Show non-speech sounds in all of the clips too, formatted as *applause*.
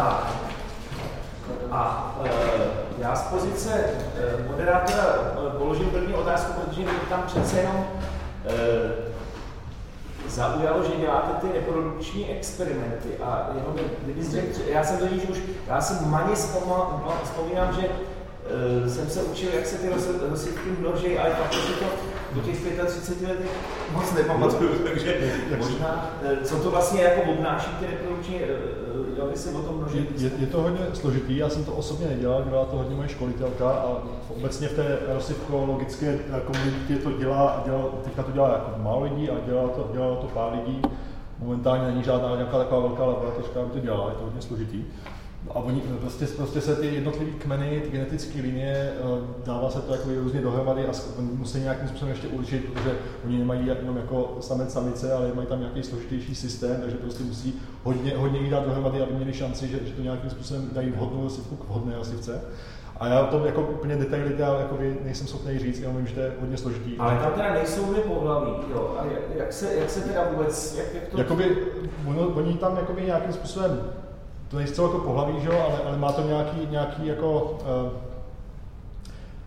Tak. A e, já z pozice e, moderátora e, položím první otázku, protože mě tam přece jenom e, zaujalo, že děláte ty reprodukční experimenty a jenom kdyby řekl, já jsem totiž už, já si maně vzpomínám, že uh, jsem se učil, jak se ty rozsvědky množí, ale pak si to do těch 35 let moc nepamatuju, *laughs* takže možná, uh, co to vlastně jako obnáší ty reprodukční uh, dělali si o tom množení? Je, je, to hodně složitý, já jsem to osobně nedělal, dělala to hodně moje školitelka a obecně v té rozsvědkologické komunitě to dělá a dělal, teďka to dělá jako málo lidí a dělalo to, dělalo to pár lidí. Momentálně není žádná nějaká taková velká laboratořka, aby to dělala, je to hodně složitý. A oni, prostě, prostě se ty jednotlivé kmeny, ty genetické linie, eh, dává se to jako různě dohromady a musí nějakým způsobem ještě určit, protože oni nemají jenom jako samec samice, ale mají tam nějaký složitější systém, takže prostě musí hodně, hodně jít dát dohromady, aby měli šanci, že, že to nějakým způsobem dají vhodnou rosivku k vhodné rosivce. A já to jako úplně detaily já jako nejsem schopný říct, já vím, že to je hodně složitý. Ale tam teda nejsou mi pohlaví, jo. A jak, jak, se, jak se teda vůbec, jak, jak to... Jakoby, ono, oni tam jakoby nějakým způsobem to nejsou jako pohlaví, že jo, ale, ale má to nějaký, nějaký jako, uh,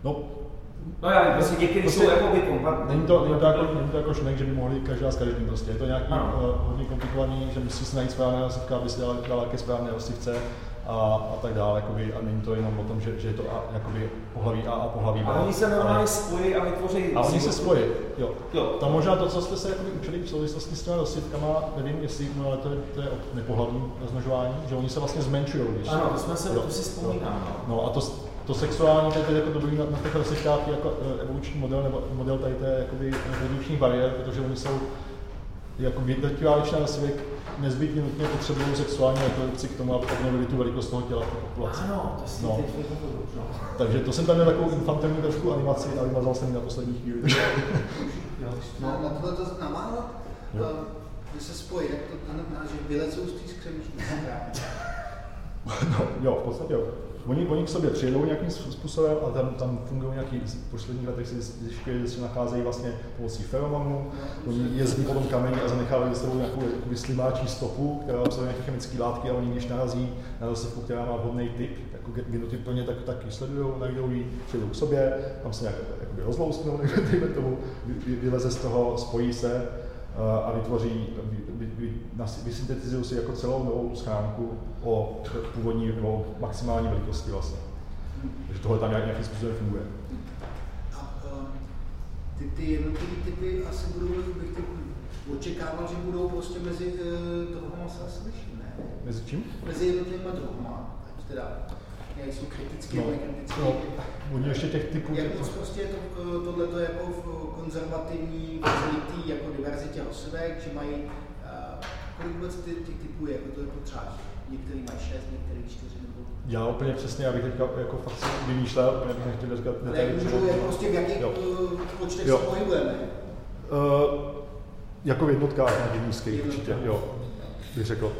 no, No já prostě některý prostě, jsou jako Není to, není to, jako, není to jako šnek, že by mohli každá s každým prostě. Je to nějaký uh, hodně komplikovaný, že musí se najít správné hlasivka, aby se dala, dala ke správné hlasivce a, a tak dále, jakoby, a není to jenom o tom, že, že je to a, jakoby pohlaví A a pohlaví B. A oni se normálně spojí a vytvoří... A oni se spojí, jo. jo. Tam možná to, co jste se jakoby učili v souvislosti s těmi rozsvědkama, nevím, jestli, no ale to je, to je nepohlavní rozmnožování, že oni se vlastně zmenšují. Ano, to jsme se, jo, to si vzpomínám. No. no a to, to sexuální, to je jako dobrý na, na těch rozsvědkách jako uh, evoluční model, nebo model tady té jakoby evoluční bariér, protože oni jsou jako drtivá většina rozsvědek nezbytně nutně potřebují sexuální reprodukci k tomu, aby obnovili tu velikost toho těla pro populace. Ano, to si no. teď no. Takže to jsem tam měl takovou infantilní trošku animaci a vymazal jsem ji na poslední chvíli. *laughs* no, na tohle to znamená, že se spojí, tak to znamená, že vylezou z té skřemíčky. *laughs* no, jo, v podstatě jo. Oni, oni k sobě přijedou nějakým způsobem a tam, tam fungují nějaký, v posledních letech si zjišťuje, že se nacházejí vlastně pomocí feromonů. Oni jezdí po tom kameni a zanechávají za sebou nějakou slimáčí stopu, která obsahuje nějaké chemické látky a oni když narazí na rozsevku, která má vhodný typ, jako genotyp plně, tak, tak ji sledují, najdou ji, přijdou k sobě, tam se nějak jakoby rozlousknou, *laughs* dejme tomu, vyleze z toho, spojí se a vytvoří, vy, vy, vysyntetizují si jako celou novou schránku o původní nebo maximální velikosti vlastně. Takže tohle tam nějakým způsobem funguje. A ty, ty jednotlivé typy asi budou, bych tak očekával, že budou prostě mezi uh, druhama se asi liší, ne? Mezi čím? Mezi jednotlivými druhama, teda nejsou kritické, no, nekritické. No, oni ještě těch typů... Jak moc prostě je to, eh, tohleto jako v konzervativní, zlitý jako diverzitě osivek, že mají, uh, kolik vůbec ty, těch typů je, jako to je potřeba? Některý mají šest, některý čtyři nebo... Já úplně přesně, abych teďka jako fakt si vymýšlel, úplně bych nechtěl říkat detaily. Ale jak prostě v jakých uh, počtech se pohybujeme? Uh, jako v jednotkách nějakých nízkých určitě, jo, bych řekl.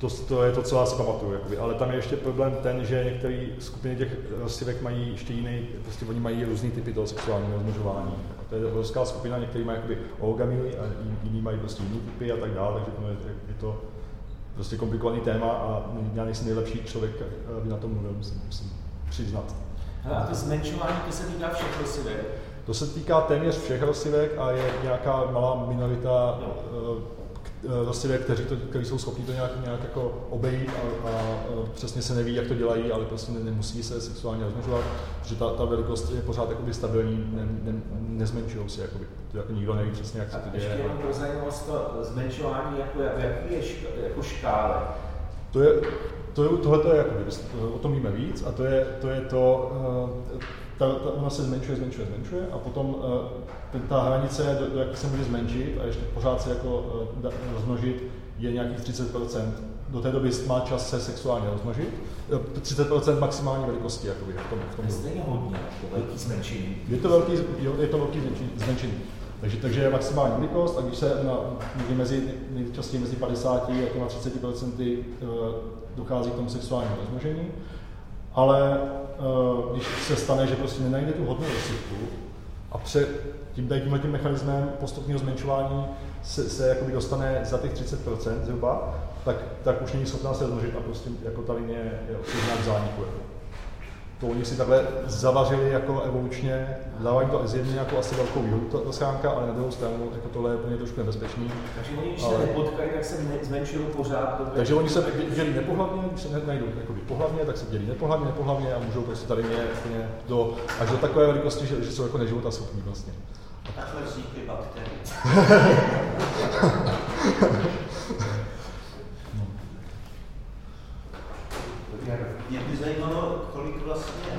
To, to je to, co já si pamatuju. Jakoby. Ale tam je ještě problém ten, že některé skupiny těch rostivek mají ještě jiný, prostě oni mají různý typy toho sexuálního rozmnožování. To je obrovská skupina, některý mají jakoby orogamy a jiní mají prostě jiný typy a tak dále, takže to je, je to prostě komplikovaný téma a já nejsem nejlepší člověk, aby na tom mluvil, musím, musím přiznat. A to zmenšování, to se týká všech rosivek? To se týká téměř všech rosivek a je nějaká malá minorita no rostliny, kteří, to, kteří jsou schopni to nějak, nějak jako obejít a, a, a, přesně se neví, jak to dělají, ale prostě ne, nemusí se sexuálně rozmnožovat, protože ta, ta velikost je pořád jakoby stabilní, ne, ne, nezmenšují se, jakoby. To jako nikdo neví přesně, jak se to děje. Ještě jenom pro zajímavost to zmenšování, jako, v jaký je šk, jako škále? To je, to je, tohle je, jakoby, o tom víme víc a to je to, je to uh, ta, ta, ona se zmenšuje, zmenšuje, zmenšuje a potom uh, ta hranice, do, do jak se může zmenšit a ještě pořád se jako uh, rozmnožit, je nějakých 30% do té doby má čas se sexuálně rozmnožit. 30% eh, maximální velikosti, jakoby, v tom, v tom. To je hodně, to velký zmenšení. Je to velký, jo, je to velký zmenšení. Takže, takže je maximální velikost a když se na, mezi, nejčastěji mezi 50 a 30% dochází k tomu sexuálnímu rozmnožení, ale když se stane, že prostě nenajde tu hodnou rozsypku a před tím, tímhle tím mechanismem postupného zmenšování se, se jakoby dostane za těch 30% zhruba, tak, tak už není schopná se rozmnožit a prostě jako ta linie je odsouzená k zániku. Jako. To oni si takhle zavařili jako evolučně, dávají to zjevně jako asi velkou výhodu, ta, ta schránka, ale na druhou stranu jako tohle je úplně trošku nebezpečný. Takže oni, když ale... se nepotkají, tak se zmenšují pořád. Takže oni se dělí nepohlavně, když se najdou jakoby pohlavně, tak se dělí nepohlavně, nepohlavně a můžou prostě tady mě úplně do, až do takové velikosti, že, že jsou jako neživota schopní vlastně. Takhle vznikly bakterie. *laughs* *laughs* Mě by zajímalo, kolik vlastně,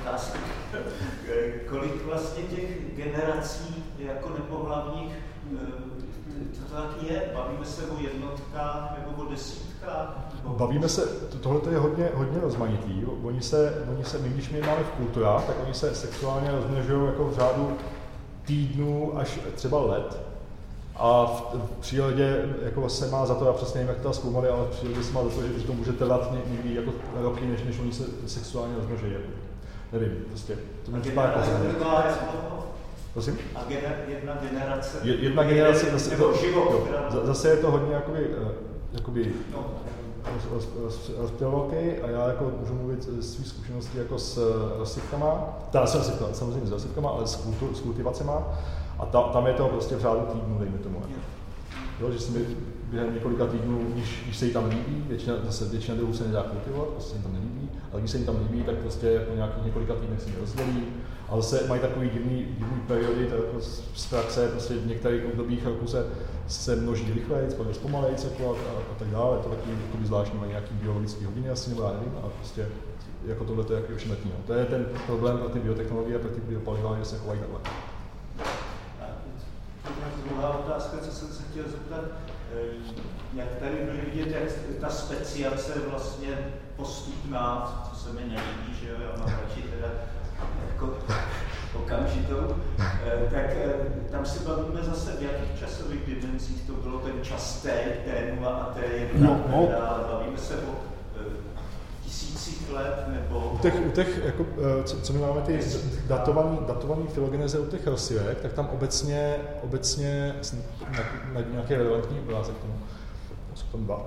otázka, kolik vlastně generací jako nepohlavních to tak je? Bavíme se o jednotkách nebo o desítkách? Nebo... Bavíme se, tohle je hodně, hodně rozmanitý. Oni se, oni se, my když my máme v kulturách, tak oni se sexuálně rozmnožují jako v řádu týdnů až třeba let. A v, v přírodě jako se má za to, já přesně nevím, jak to zkoumali, ale v přírodě se má za to, že, to může trvat někdy jako roky, než, než oni se sexuálně rozmnoží. Jako. Nevím, prostě. To mi připadá jako Prosím? A gener, jedna generace? Je, jedna generace, zase, nebo to, život, jo, zase je to hodně jakoby, uh, jakoby no. rozpělovky a já jako můžu mluvit svých zkušeností jako s rozsypkama, teda s rozsypkama, samozřejmě s rozsypkama, ale s, kultu, s kultivacema. A ta, tam je to prostě v řádu týdnu, dejme tomu. Jo, že se mi během několika týdnů, když, když se jí tam líbí, většina, zase většina druhů se nedá kultivovat, prostě se jim tam nelíbí, ale když se jim tam líbí, tak prostě po nějakých několika týdnech se rozdělí. Ale se mají takový divný, divný periody, to jako z praxe, prostě v některých obdobích roku se, se množí rychleji, pak zpomalej jako a, a, a, tak dále. To taky takový zvláštní, mají nějaký biologický hodiny asi, nebo já nevím, a prostě jako tohle to je jaký ošemetný. No. To je ten problém pro ty biotechnologie a pro ty biopaliva, že se chovají takhle druhá otázka, co jsem se chtěl zeptat, eh, jak tady byly vidět, jak ta speciace vlastně postupná, co se mi nelíbí, že jo, já mám radši teda jako *laughs* okamžitou, eh, tak eh, tam si bavíme zase v jakých časových dimenzích to bylo ten čas T, T0 a T1, no, no. bavíme se o tisících let, nebo... U těch, u těch jako, eh, co, co my máme ty datované datovaný filogeneze u těch rosivek, tak tam obecně, obecně na, na nějaké relevantní obrázek tomu, jsou tam dva,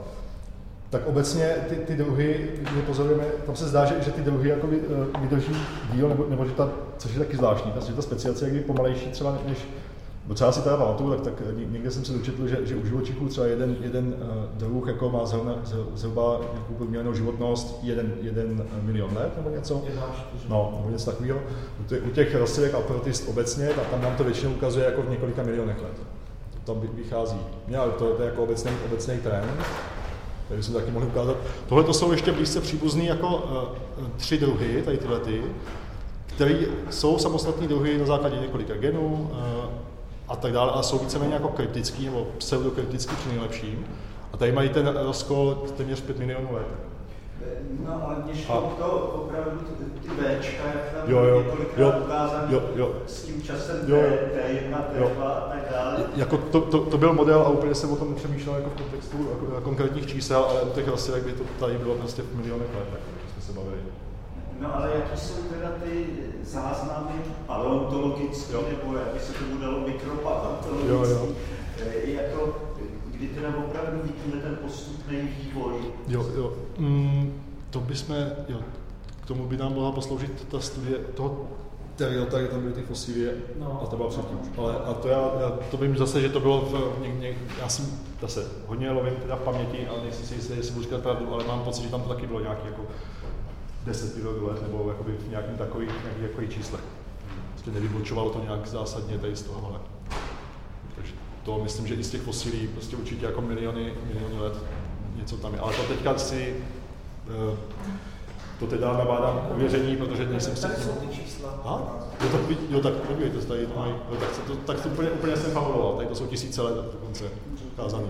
tak obecně ty, ty druhy, my pozorujeme, tam se zdá, že, že ty druhy jako vydrží díl, nebo, nebo že ta, což je taky zvláštní, ta, že ta speciace je pomalejší třeba než, No třeba si teda pamatuju, tak, tak někde jsem se dočetl, že, že u živočichů třeba jeden, jeden uh, druh jako má zhruba, zhruba nějakou průměrnou životnost jeden, jeden milion let nebo něco. No, nebo něco takového. U těch, u těch rostlivek a protist obecně, tam nám to většinou ukazuje jako v několika milionech let. To tam vychází. Já, to, to je jako obecný, obecný trend. Tady jsme taky mohli ukázat. Tohle to jsou ještě blízce příbuzný jako uh, tři druhy, tady tyhle ty, které jsou samostatní druhy na základě několika genů, uh, a tak dále, a jsou víceméně jako kryptický nebo pseudokryptický při nejlepším. A tady mají ten rozkol téměř 5 milionů let. No ale mě šlo a... to opravdu ty Bčka, jak tam jo, jo, jo, ukázaný jo, jo. s tím časem jo, jo. T1, T2 a tak dále. Jako to, to, to, byl model a úplně jsem o tom nepřemýšlel jako v kontextu jako konkrétních čísel, ale u těch rozsilek by to tady bylo prostě v milionech let, tak jsme se bavili. No ale jaký jsou teda ty záznamy paleontologické, nebo jak by se tomu dalo mikropaleontologické, jo, jo. E, jako, teda opravdu vidíme ten postupný vývoj? Jo, jo. Mm, to bychom, jo, k tomu by nám mohla posloužit ta studie toho Teriota, kde tam byly ty fosílie no. a to byla předtím. Ale a to já, já, to vím zase, že to bylo v, něk, něk, já jsem zase hodně lovím teda v paměti, ale nejsem si jistý, jestli budu říkat pravdu, ale mám pocit, že tam to taky bylo nějaký jako 10 milionů let nebo jakoby v nějakým takových, nějakých jako číslech. Prostě nevybočovalo to nějak zásadně tady z toho, ale to myslím, že i z těch fosílí prostě určitě jako miliony, miliony let něco tam je. Ale to teďka si uh, to teda nabádám ověření, protože nejsem si... Tady jsou ty čísla. A? Jo, tak, jo, tak podívejte, tady to mají, jo, tak, to, tak to úplně, úplně jsem fabuloval, tady to jsou tisíce let dokonce ukázaný.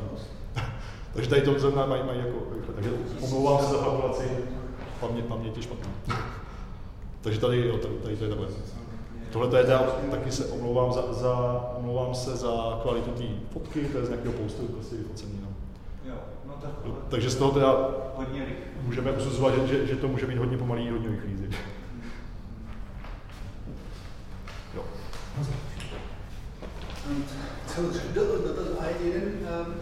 *laughs* takže tady to zrovna mají, mají jako, takže omlouvám se za fabulaci pamě, paměť je špatná. *laughs* Takže tady, jo, tady, tady to je takhle. Tohle to je teda, taky se omlouvám, za, za, omlouvám se za kvalitu té fotky, to je z nějakého postu prostě vyfocený. No. Jo, no tak, Takže z toho teda můžeme usuzovat, že, že, že, to může být hodně pomalý, hodně rychlý. Jo. Co, do, do, do, a jeden, um,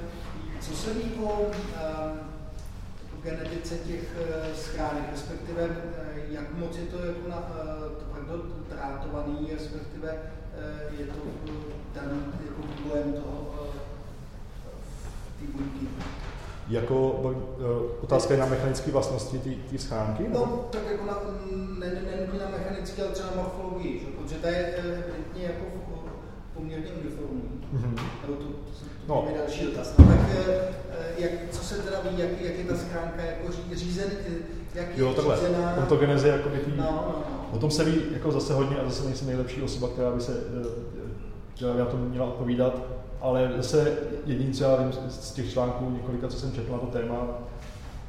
co se mi po um, genetice těch eh, schránek, respektive eh, jak moc je to jako na, tvrdo trátovaný, respektive je to ten jako vývojem toho ty buňky. Jako otázka je na mechanické vlastnosti té schránky? No, tak jako na, ne, ne, na mechanické, ale třeba na morfologii, že? protože to je evidentně jako poměrně uniformní. Mm-hmm. to, no. je další dotaz. No, tak eh, jak, co se teda ví, jak, jak je ta schránka jako řízen, jak jo, takhle. řízená? Ontogeneze jako by tý, no, no, no. O tom se ví jako zase hodně a zase nejsem nejlepší osoba, která by se která by na to měla odpovídat, ale zase jediný, co já vím z těch článků několika, co jsem četl na to téma,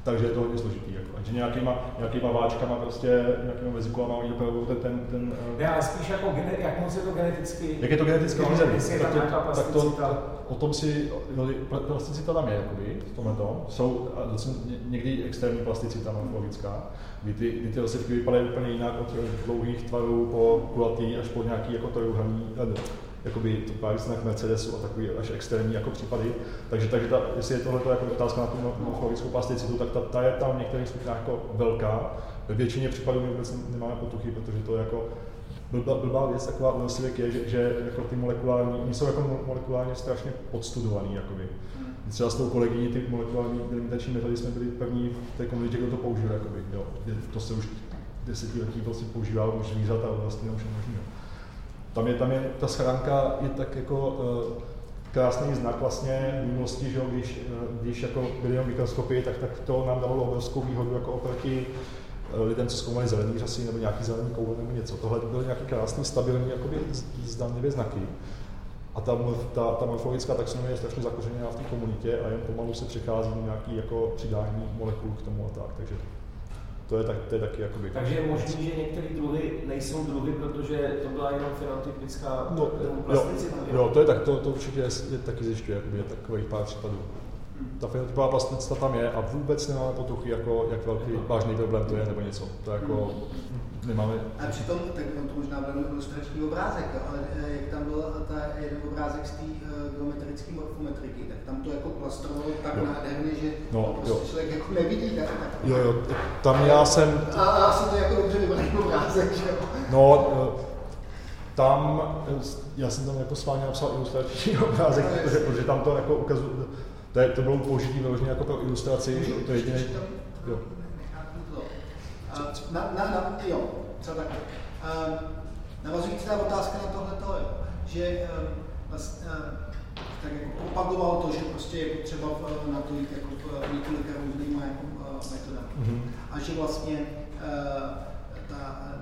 takže je to hodně složitý. Jako. že nějakýma, nějakýma váčkama, prostě, nějakýma vezikulama oni opravdu ten, ten, ten Já, ale spíš jako, jak moc je to geneticky... Jak je to geneticky řízený, tak, to, tak to, o tom si, no, plasticita tam je, jakoby, v tomhle tom. Jsou někdy extrémní plasticita morfologická, kdy ty, kdy ty osivky vypadají úplně jinak od dlouhých tvarů po kulatý až po nějaký jako trojúhelný, jakoby to právě znak Mercedesu a takový až extrémní jako případy. Takže, takže ta, jestli je tohle jako otázka na tu morfologickou plasticitu, tak ta, ta, je tam v některých skupinách jako velká. Ve většině případů my vůbec nemáme potuchy, protože to je jako blbá, blbá věc, taková u je, že, že jako ty molekulární, oni jsou jako molekulárně strašně podstudovaný. Jakoby. Třeba s tou kolegyní ty molekulární delimitační metody jsme byli první v té komunitě, kdo to použil. Jakoby, jo. To se už desetiletí prostě používá už zvířata vlastně už možného tam je, tam je, ta schránka je tak jako uh, krásný znak vlastně minulosti, že jo, když, uh, když jako byly jenom mikroskopy, tak, tak to nám dalo obrovskou výhodu jako oproti uh, lidem, co zkoumali zelený řasy nebo nějaký zelený koule nebo něco. Tohle byly nějaký krásný, stabilní jakoby zdanlivě znaky. A ta, ta, ta morfologická taxonomie je strašně zakořeněná v té komunitě a jen pomalu se přechází nějaký jako přidání molekul k tomu a tak. Takže to je, tak, to je taky jakoby... Takže je možné, že některé druhy nejsou druhy, protože to byla jenom fenotypická no, plasticita? Jo, jo, to je tak, to, to určitě je, je taky zjišťuje, jakoby je takových pár případů. Hmm. Ta fenotypová plasticita tam je a vůbec nemáme potuchy, jako, jak velký vážný problém to je nebo něco. To jako, hmm nemáme. A přitom, tak on to možná byl ilustrační obrázek, ale eh, jak tam byl ta jeden obrázek z té uh, geometrické morfometriky, tak tam to jako plastrovalo tak jo. nádherně, že no, to prostě jo. člověk jako nevidí. Tak, tak, jo, jo, tam já jsem... A, a asi to jako dobře vybraný obrázek, že jo? No, eh, tam, já jsem tam jako s vámi napsal ilustrační *laughs* obrázek, no, protože, protože tam to jako ukazuje, to, je, to bylo použití vyloženě jako pro ilustraci, to je jediné. Jo na, na, na, jo, třeba tak. Uh, navazující ta otázka na tohle, že uh, vlastně, tak jako propagoval to, že prostě je potřeba na to jít jako několika různýma jako, metodami. Mm-hmm. A že vlastně uh, ta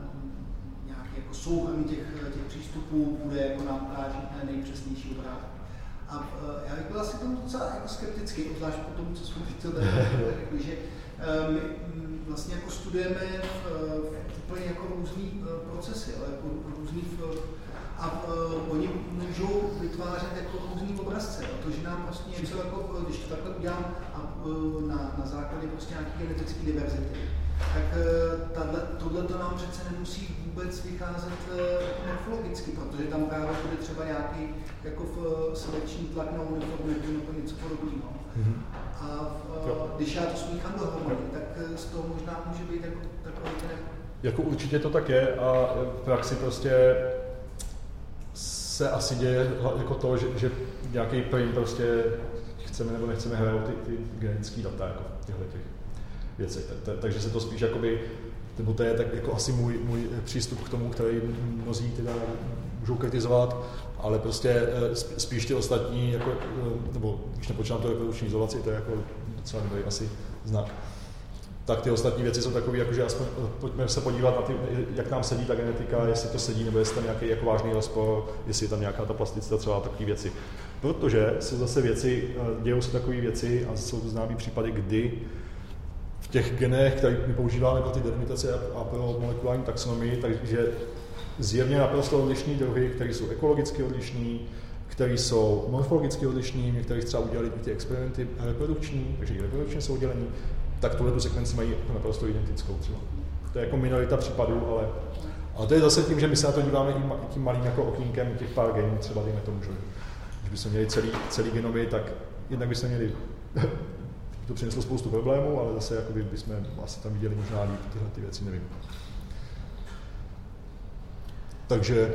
nějaký jako souhrn těch, těch přístupů bude jako nám ukáží nejpřesnější obrázek. A uh, já bych byl asi tomu docela jako skeptický, obzvlášť po tom, co jsem *laughs* říkal, že my, vlastně jako studujeme v úplně jako různý uh, procesy, ale jako různý v, a oni můžou vytvářet jako různý obrazce. A to, že nám prostě něco jako, když to takhle udělám a, na, na základě prostě nějaké genetické diverzity, tak tohle to nám přece nemusí vůbec vycházet morfologicky, protože tam právě bude třeba nějaký jako selekční tlak na uniformitu nebo něco podobného. Mm-hmm. A uh, když já to smíchám dohromady, tak eh, z toho možná může být jako takový ten... Jako určitě to tak je a v praxi prostě se asi děje jako to, že, že nějaký prim prostě chceme nebo nechceme hrát ty, ty genetické data jako těchto těch věcí. Takže se to spíš jakoby, nebo to je tak jako asi můj, můj přístup k tomu, který mnozí teda můžou kritizovat, ale prostě eh, spíš ty ostatní, jako, eh, nebo když nepočítám to reprodukční izolaci, to je jako docela dobrý asi znak. Tak ty ostatní věci jsou takové, jako, že aspoň eh, pojďme se podívat na ty, jak nám sedí ta genetika, jestli to sedí, nebo jestli tam nějaký jako vážný rozpor, jestli je tam nějaká ta plasticita, třeba takové věci. Protože jsou zase věci, dějou se takové věci a jsou to známé případy, kdy v těch genech, které my používáme pro ty delimitace a pro molekulární taxonomii, takže zjevně naprosto odlišní druhy, které jsou ekologicky odlišní, které jsou morfologicky odlišní, některé třeba udělali ty experimenty reprodukční, takže i reprodukčně jsou oddělení, tak tuhle tu sekvenci mají naprosto identickou třeba. To je jako minorita případů, ale, ale to je zase tím, že my se na to díváme tím, tím malým jako okýnkem těch pár genů, třeba dejme tomu, že když bychom měli celý, celý genomy, tak jednak bychom měli *laughs* to přineslo spoustu problémů, ale zase jakoby bychom asi tam viděli možná líp tyhle ty věci, nevím. Takže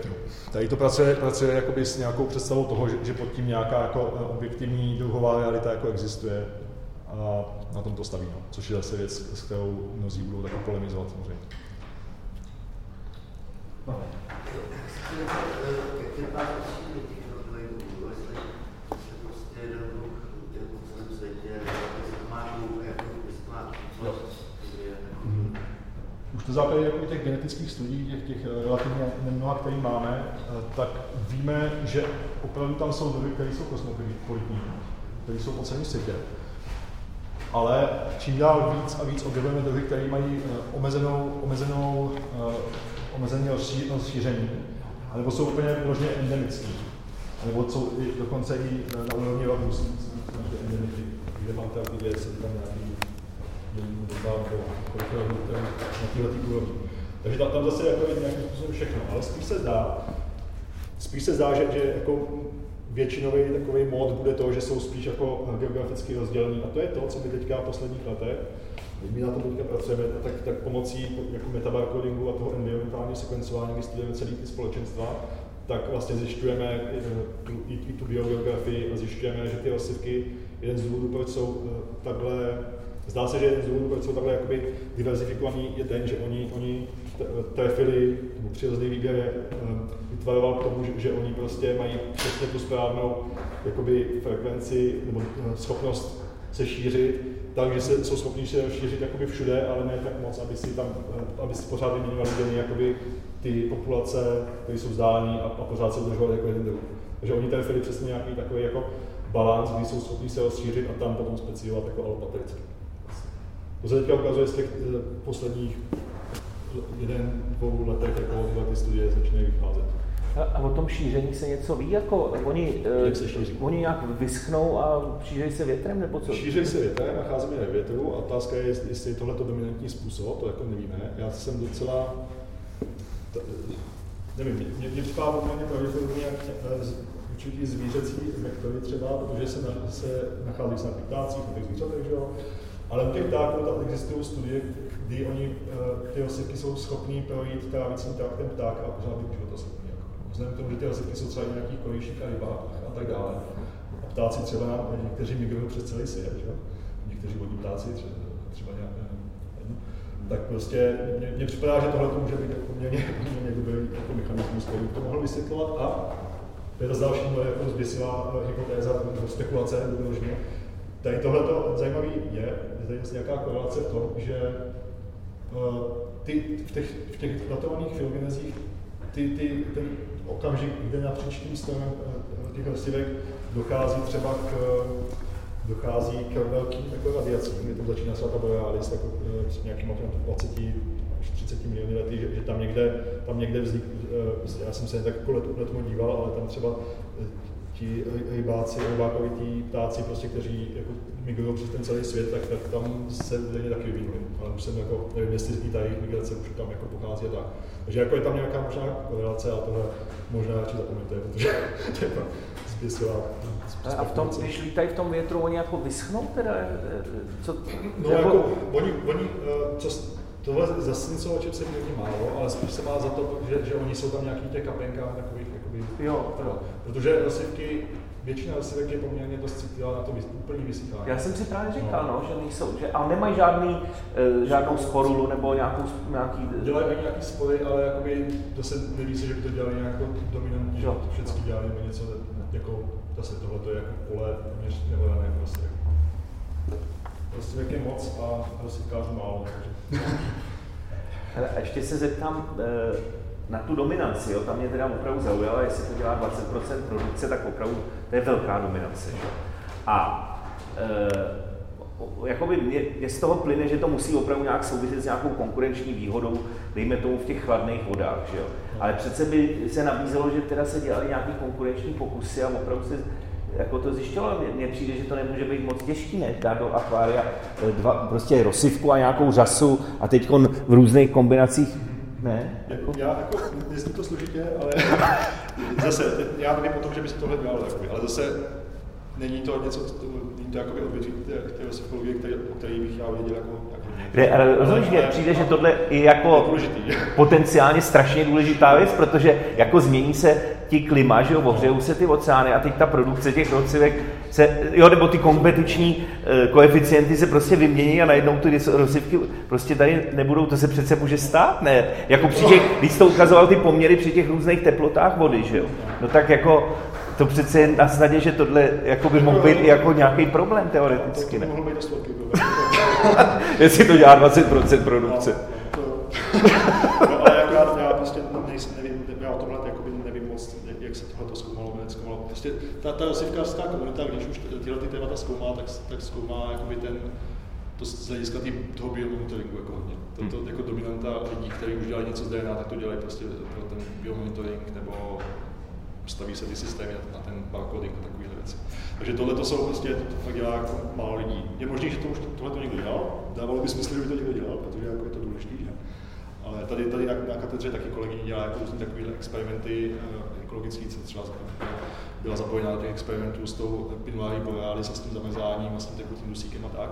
tady to pracuje, pracuje jakoby s nějakou představou toho, že, že pod tím nějaká jako objektivní druhová realita jako existuje a na tom to staví, no. což je zase věc, s kterou mnozí budou taky polemizovat samozřejmě. No. To základě jako těch genetických studií, těch, těch eh, relativně mnoha, který máme, eh, tak víme, že opravdu tam jsou druhy, které jsou kosmopolitní, které jsou po celém světě. Ale čím dál víc a víc objevujeme druhy, které mají eh, omezenou, omezenou, omezené rozšíření, nebo jsou úplně vložně endemický, nebo jsou i, dokonce i na úrovni rodu, kde máte ty věci, tam nějaký na téhle úrovni. Takže tam, tam zase jako je nějakým způsobem všechno, ale spíš se zdá, spíš se zdá, že, že jako většinový takový mod bude to, že jsou spíš jako geograficky rozdělení. A to je to, co my teďka v posledních letech, my na tom teďka pracujeme, tak, tak pomocí jako metabarcodingu a toho environmentálního sekvencování, kdy studujeme celý ty společenstva, tak vlastně zjišťujeme eh, tu, i, i tu biogeografii a zjišťujeme, že ty osivky, jeden z důvodů, proč jsou eh, takhle Zdá se, že jeden z důvodů, proč jsou takhle jakoby diverzifikovaní, je ten, že oni, oni trefili, nebo přirozený výběr je eh, vytvaroval k tomu, že, že oni prostě mají přesně tu správnou jakoby, frekvenci nebo eh, schopnost se šířit, takže se, jsou schopni se šířit jakoby všude, ale ne tak moc, aby si tam, eh, aby si pořád vyměňovali denně jakoby ty populace, které jsou vzdálené a, a pořád se udržovali jako jeden druh. Takže oni trefili přesně nějaký takový jako balans, kdy jsou schopni se rozšířit a tam potom speciovat jako alopatricky. To se teďka ukazuje z těch eh, posledních jeden, dvou letech, jako ty studie začínají vycházet. A o tom šíření se něco ví? Jako oni, eh, Jak se šíří? oni nějak vyschnou a šíří se větrem nebo co? Šíří se větrem, nacházíme je větru a otázka je, jestli je tohle dominantní způsob, to jako nevíme. Já jsem docela, nevím, mě, mě připadá poměrně pravděpodobně jak eh, určitý zvířecí vektory třeba, protože se, na, se nachází se na těch ptácích, na těch zvířatech, že jo? Ale u těch ptáků tam existují studie, kdy oni, eh, ty osivky jsou schopní projít trávicím traktem ptáka a pořád být životoschopní. Jako. Vzhledem k tomu, že ty osivky jsou třeba i nějakých a rybách a tak dále. A ptáci třeba, někteří migrují přes celý svět, že? někteří vodní ptáci třeba, třeba nějak, no. tak prostě mně připadá, že tohle to může být poměrně, poměrně dobrý jako mechanismus, který to mohl vysvětlovat a to je ta další moje jako zběsivá eh, hypotéza, nebo spekulace, vyloženě, Tady tohle zajímavé je, je tady nějaká korelace v tom, že uh, ty, v těch, v těch datovaných filogenezích ty, ty, ten okamžik, kde napříč tím strojem uh, těch rostlivek dochází třeba k, dochází k velkým jako radiacím, kdy tam začíná ta borealis jako, uh, s nějakým 20 až 30 miliony lety, že, že tam někde, tam někde vznik, uh, já jsem se tak jako let, let díval, ale tam třeba ti rybáci, rybákovití ptáci, prostě, kteří jako migrují přes ten celý svět, tak, tak tam se denně taky vyvinuli. Ale už jsem jako, nevím, jestli ta jejich migrace už tam jako pochází a tak. Takže jako je tam nějaká možná korelace a tohle možná radši zapomeňte, protože *laughs* to je zběsila. A v tom, když lítají v tom větru, oni jako vyschnou teda? Co, no jako, jako oni, oni uh, co, tohle zase o čem se hodně málo, ale spíš se má za to, že, že oni jsou tam nějaký těch kapenkách takových Jo, jo. Protože rozsivky, většina rozsivek je poměrně dost citlivá na to úplný vysychání. Já jsem si právě říkal, no. no že nejsou, že, ale nemají žádný, e, žádnou sporulu nebo nějakou, nějaký... Dělají ani nějaký spory, ale jakoby to se neví se, že by to dělali nějak dominantně, že všichni dělali nebo něco, jako zase tohle to je jako pole téměř nehledané prostě. Prostě jak je moc a rozsivkářů málo, takže. Hele, ještě se zeptám, e, na tu dominanci, jo, tam mě teda opravdu zaujalo, jestli to dělá 20% produkce, tak opravdu to je velká dominance. Že? A e, jakoby mě, mě, z toho plyne, že to musí opravdu nějak souviset s nějakou konkurenční výhodou, dejme tomu v těch chladných vodách. Že jo? Ale přece by se nabízelo, že teda se dělali nějaké konkurenční pokusy a opravdu se jako to zjišťovalo, mně přijde, že to nemůže být moc těžký, ne? Dát do akvária e, dva, prostě rozsivku a nějakou řasu a teď v různých kombinacích ne? Jako... Já jako, nezní to složitě, ale *laughs* zase, já nevím o tom, že by se tohle dělalo, jakoby, ale zase není to něco, není to jakoby odvětví té psychologie, který, o který bych já věděl jako, jako kde, ale rozumíš, mě přijde, že tohle je jako *laughs* potenciálně strašně důležitá věc, protože jako změní se ti klima, že jo, ohřejou se ty oceány a teď ta produkce těch rozcivek se, jo, nebo ty kompetiční uh, koeficienty se prostě vymění a najednou ty rozsivky prostě tady nebudou, to se přece může stát, ne? Jako při těch, když jste ukazoval ty poměry při těch různých teplotách vody, že jo? No tak jako to přece je na snadě, že tohle jako by mohl být i jako nějaký problém teoreticky, ne? To mohlo být dost velký *laughs* Jestli to dělá 20% produkce. No, to, *laughs* no, ale já, já prostě nejsem, nevím, já o tomhle jakoby nevím moc, jak se tohle to zkoumalo, nezkoumalo. Prostě ta, ta rosivkářská komunita, když už tyhle ty témata zkoumá, tak, tak zkoumá jakoby ten, to z hlediska tý, toho biomonitoringu jako hodně. To, to, jako dominanta lidí, kteří už dělají něco z DNA, tak to dělají prostě pro ten biomonitoring nebo staví se ty systémy na, na ten barcoding a takovéhle věci. Takže tohle to jsou prostě, to fakt dělá jako málo lidí. Je možné, že to už tohle to někdo dělal, dávalo by smysl, kdyby to někdo dělal, protože jako je to důležité, že? Ale tady, tady na, na katedře taky kolegyně dělá jako různé takovéhle experimenty uh, ekologický, co třeba byla zapojena do těch experimentů s tou pinuárí borealis a s tím zamezáním a s tím tekutým dusíkem a tak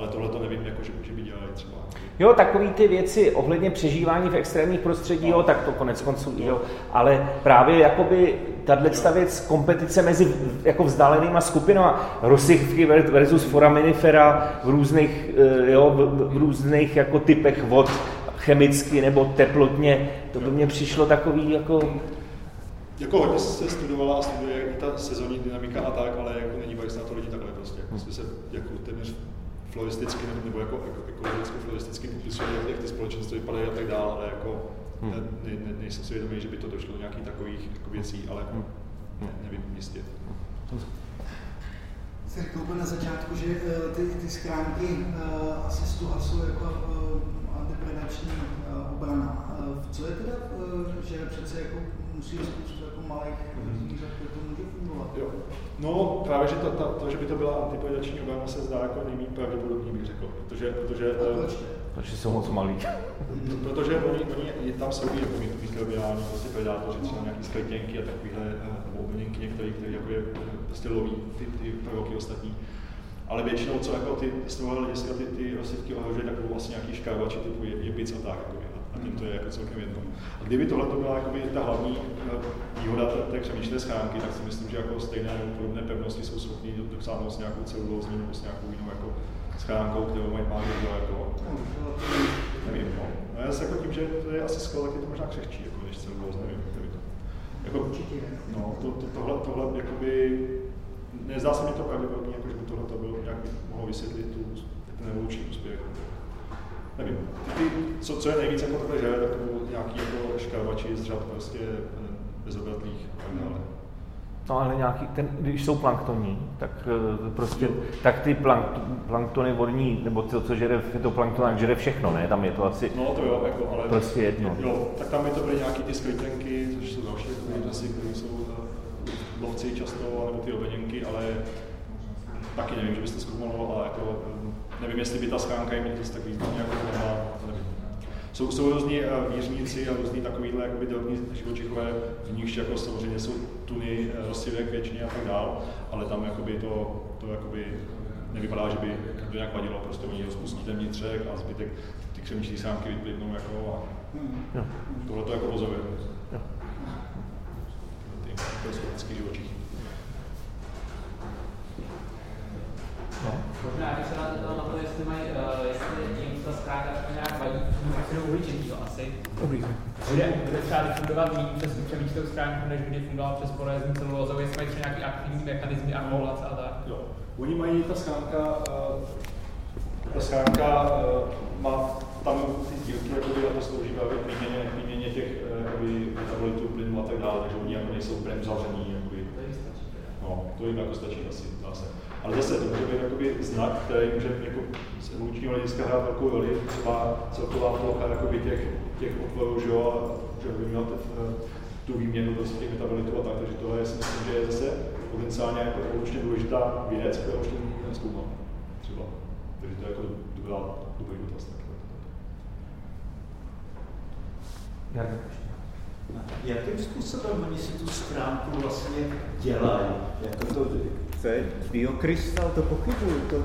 ale tohle to nevím, jako, že, že by dělali třeba. Jo, takový ty věci ohledně přežívání v extrémních prostředí, no. jo, tak to konec konců, no. jo. Ale právě jakoby tato věc kompetice mezi jako vzdálenýma skupinama, rozsychy versus foraminifera v různých, eh, jo, v, v různých jako typech vod, chemicky nebo teplotně, to by mně přišlo takový jako jako hodně se studovala a studuje i ta sezónní dynamika a tak, ale jako není se na to lidi takhle prostě. Jako se jako téměř floristicky nebo jako, jako ekologicky floristicky popisuje, jak, jak ty společnosti vypadají a tak dále, ale jako hmm. ne, ne, nejsem si vědomý, že by to došlo do nějakých takových jako věcí, ale hmm. ne, nevím jistě. Jsi řekl na začátku, že uh, ty, ty schránky uh, asi z toho jsou jako uh, antipredační uh, obrana. Uh, co je teda, uh, že přece jako musí spoustu malých zvířat, to může fungovat? Jo. No právě, že to, to, to, že by to byla antipredační obrana se zdá jako nejméně pravděpodobný, bych řekl, protože, protože protože jsou moc malí. *laughs* Protože oni, oni tam jsou i jako mikrobiální prostě predátoři, třeba nějaký skletěnky a takovýhle, nebo obrněnky některý, který jako je, prostě loví ty, ty proroky ostatní. Ale většinou, co jako ty, z toho hlediska ty, ty rosivky ohrožují, tak vlastně nějaký škávači typu jepic a tak. Jako, a tím to je jako celkem jedno. A kdyby tohle to byla jakoby, ta hlavní eh, výhoda té křemičné schránky, tak si myslím, že jako stejné podobné pevnosti jsou schopní dosáhnout s nějakou celulózní nebo s nějakou jinou jako schránkou, kterou mají má někdo jako, nevím, no. A já se jako tím, že to je asi skvělé, tak je to možná křehčí, jako než celulóz, nevím, nevím. Jako, no, to, to, tohle, tohle, jakoby, nezdá se mi to pravděpodobně, jako, že by tohle to bylo, by mohlo vysvětlit tu, ten evoluční úspěch. Nevím, ty, co, co je nejvíc jako takhle žere, tak to nějaký jako škarvači z řad prostě eh, bezobratlých a tak dále. No ale nějaký, ten, když jsou planktoní, tak eh, prostě, tak ty plank, planktony vodní, nebo to, co žere fitoplankton, tak žere všechno, ne? Tam je to asi no, to jo, jako, ale prostě jedno. Jo, tak tam by to byly nějaký ty skrytenky, což jsou další asi, které jsou uh, lovci často, nebo ty obeněnky, ale taky nevím, že byste zkoumalo, ale jako, nevím, jestli by ta schránka jim to tak významně jako mohla, nevím. Jsou, jsou různí uh, výřníci a různí takovýhle jakoby drobní živočichové, v nichž jako samozřejmě jsou tuny, uh, rozsivek většině a tak dál, ale tam jakoby to, to jakoby nevypadá, že by to nějak vadilo, prostě oni rozpustí ten vnitřek a zbytek ty křemičné sánky vyplivnou jako a hmm. tohle to jako pozoruje. Ty mikroskopické živočichy. Možná bych se zeptal na to, jestli mají, uh, jestli jim ta zkrátka nějak vadí, maximum uhličení to asi. Bude, bude třeba fungovat méně přes tu přemýšlou stránku, než by fungoval přes polézní celulózou, jestli mají třeba nějaký aktivní mechanizmy akumulace a tak. Jo. Oni mají ta schránka, uh, ta schránka uh, má tam ty dílky, jakoby, a to slouží právě k výměně, výměně těch metabolitů, plynů a tak dále, takže oni jako nejsou prem zavření. Jakoby. To. No, to jim jako stačí asi, dá se. Ale zase to může být jakoby znak, který může jako z evolučního hlediska hrát velkou roli, třeba celková plocha jakoby těch, těch otvorů, že jo, a že by měl tu výměnu prostě těch metabolitů a tak, takže tohle si myslím, že je zase potenciálně jako evolučně důležitá věc, kterou ještě nezkoumal. Třeba. Takže to je jako dobrá, dobrý dotaz taky. Jakým způsobem oni si tu schránku vlastně dělají? Jako to, To je biokrystal, to pochybuju. To,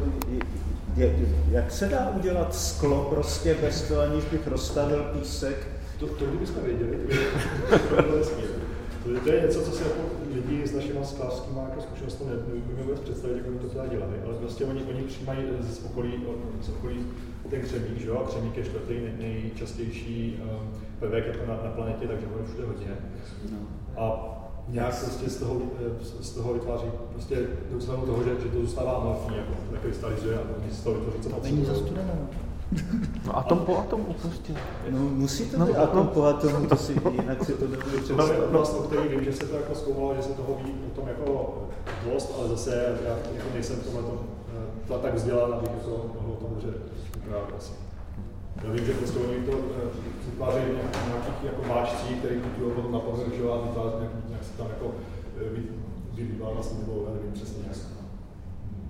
je, jak se dá udělat sklo prostě bez toho, aniž bych rozstavil písek? To, to kdybychom věděli, to, to, to je něco, co si jako lidi s našimi sklářskými jako zkušenostmi neumíme vůbec představit, jak oni to teda dělali, ale prostě oni, oni přijímají z okolí, z okolí ten křemík, že jo, a křemík je čtvrtý nejčastější um, prvek jako na, na planetě, takže ho všude hodně. No. A nějak prostě z toho, eh, z toho vytváří prostě docela toho, že, že to zůstává amorfní, jako nekrystalizuje a oni z toho vytvoří co Není zastudené. No atom po atomu prostě. No musí to no, být atom po atomu, to si, jinak si to nebude představit. Máme oblast, o který vím, že se to jako zkoumalo, že se toho ví o tom jako dost, ale zase já jako nejsem v tomhle tom, uh, tak vzdělán, abych jako mohl o tom dobře vyprávět asi. Já vím, že prostě oni to vytvářejí nějakých jako máčcí, který putují potom na povrch, že a vytváří nějak, nějak se tam jako uh, vyvíjí vlastně, nebo já nevím přesně jak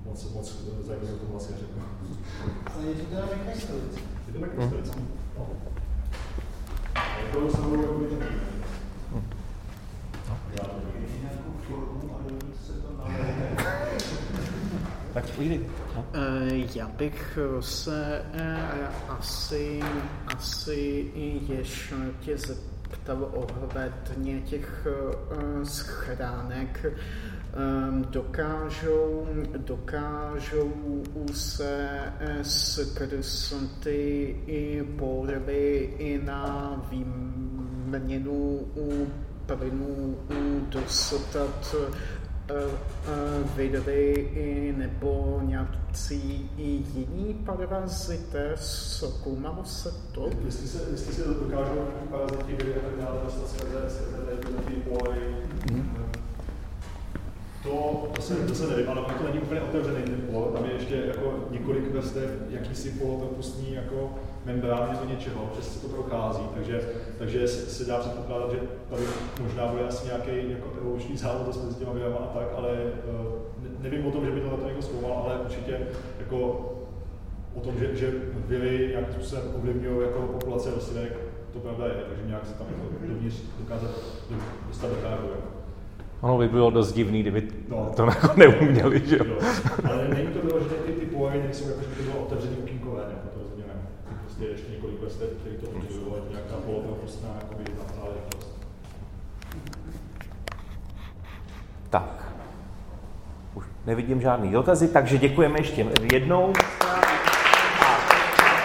moc, moc zajímavě to vlastně řeknu. Ale je to teda nekrystalický. Je to nekrystalický. No. To se mluví jako vidět. Půjde. No. Já bych se eh, asi, asi ještě zeptal ohledně těch eh, schránek Ehm, dokážou, dokážou se eh, skrz ty i porvy i na výměnu plynu dostat eh, eh, vidry nebo nějací i jiní parazité, zkoumalo se to? Jestli se, jestli se dokážou paraziti viry a tak dále dostat skrze, skrze ty pory, mm to, to, se, to se nevím, ale to není úplně otevřený ten pol, tam je ještě jako několik vrstev, jakýsi polopropustní jako membrány do něčeho, přes se to prochází, takže, takže se dá předpokládat, že tady možná bude asi nějaký jako evoluční závod mezi těma virama a tak, ale uh, nevím o tom, že by to na někdo zkoumal, ale určitě jako o tom, že, že viry nějakým způsobem ovlivňují jako populace rostlinek, to pravda je, takže nějak se tam jako dovnitř dokázat dostat do Jako. Ono by bylo dost divný, kdyby no. to jako neuměli, že jo. Ale není to bylo, že ty, ty povahy nejsou jako, že by bylo otevřený okýnkové, nebo to rozhodně ne. Prostě ještě několik vrstev, který to potřebuje, nějaká polopropustná jakoby záležitost. Tak. Už nevidím žádný dotazy, takže děkujeme ještě jednou.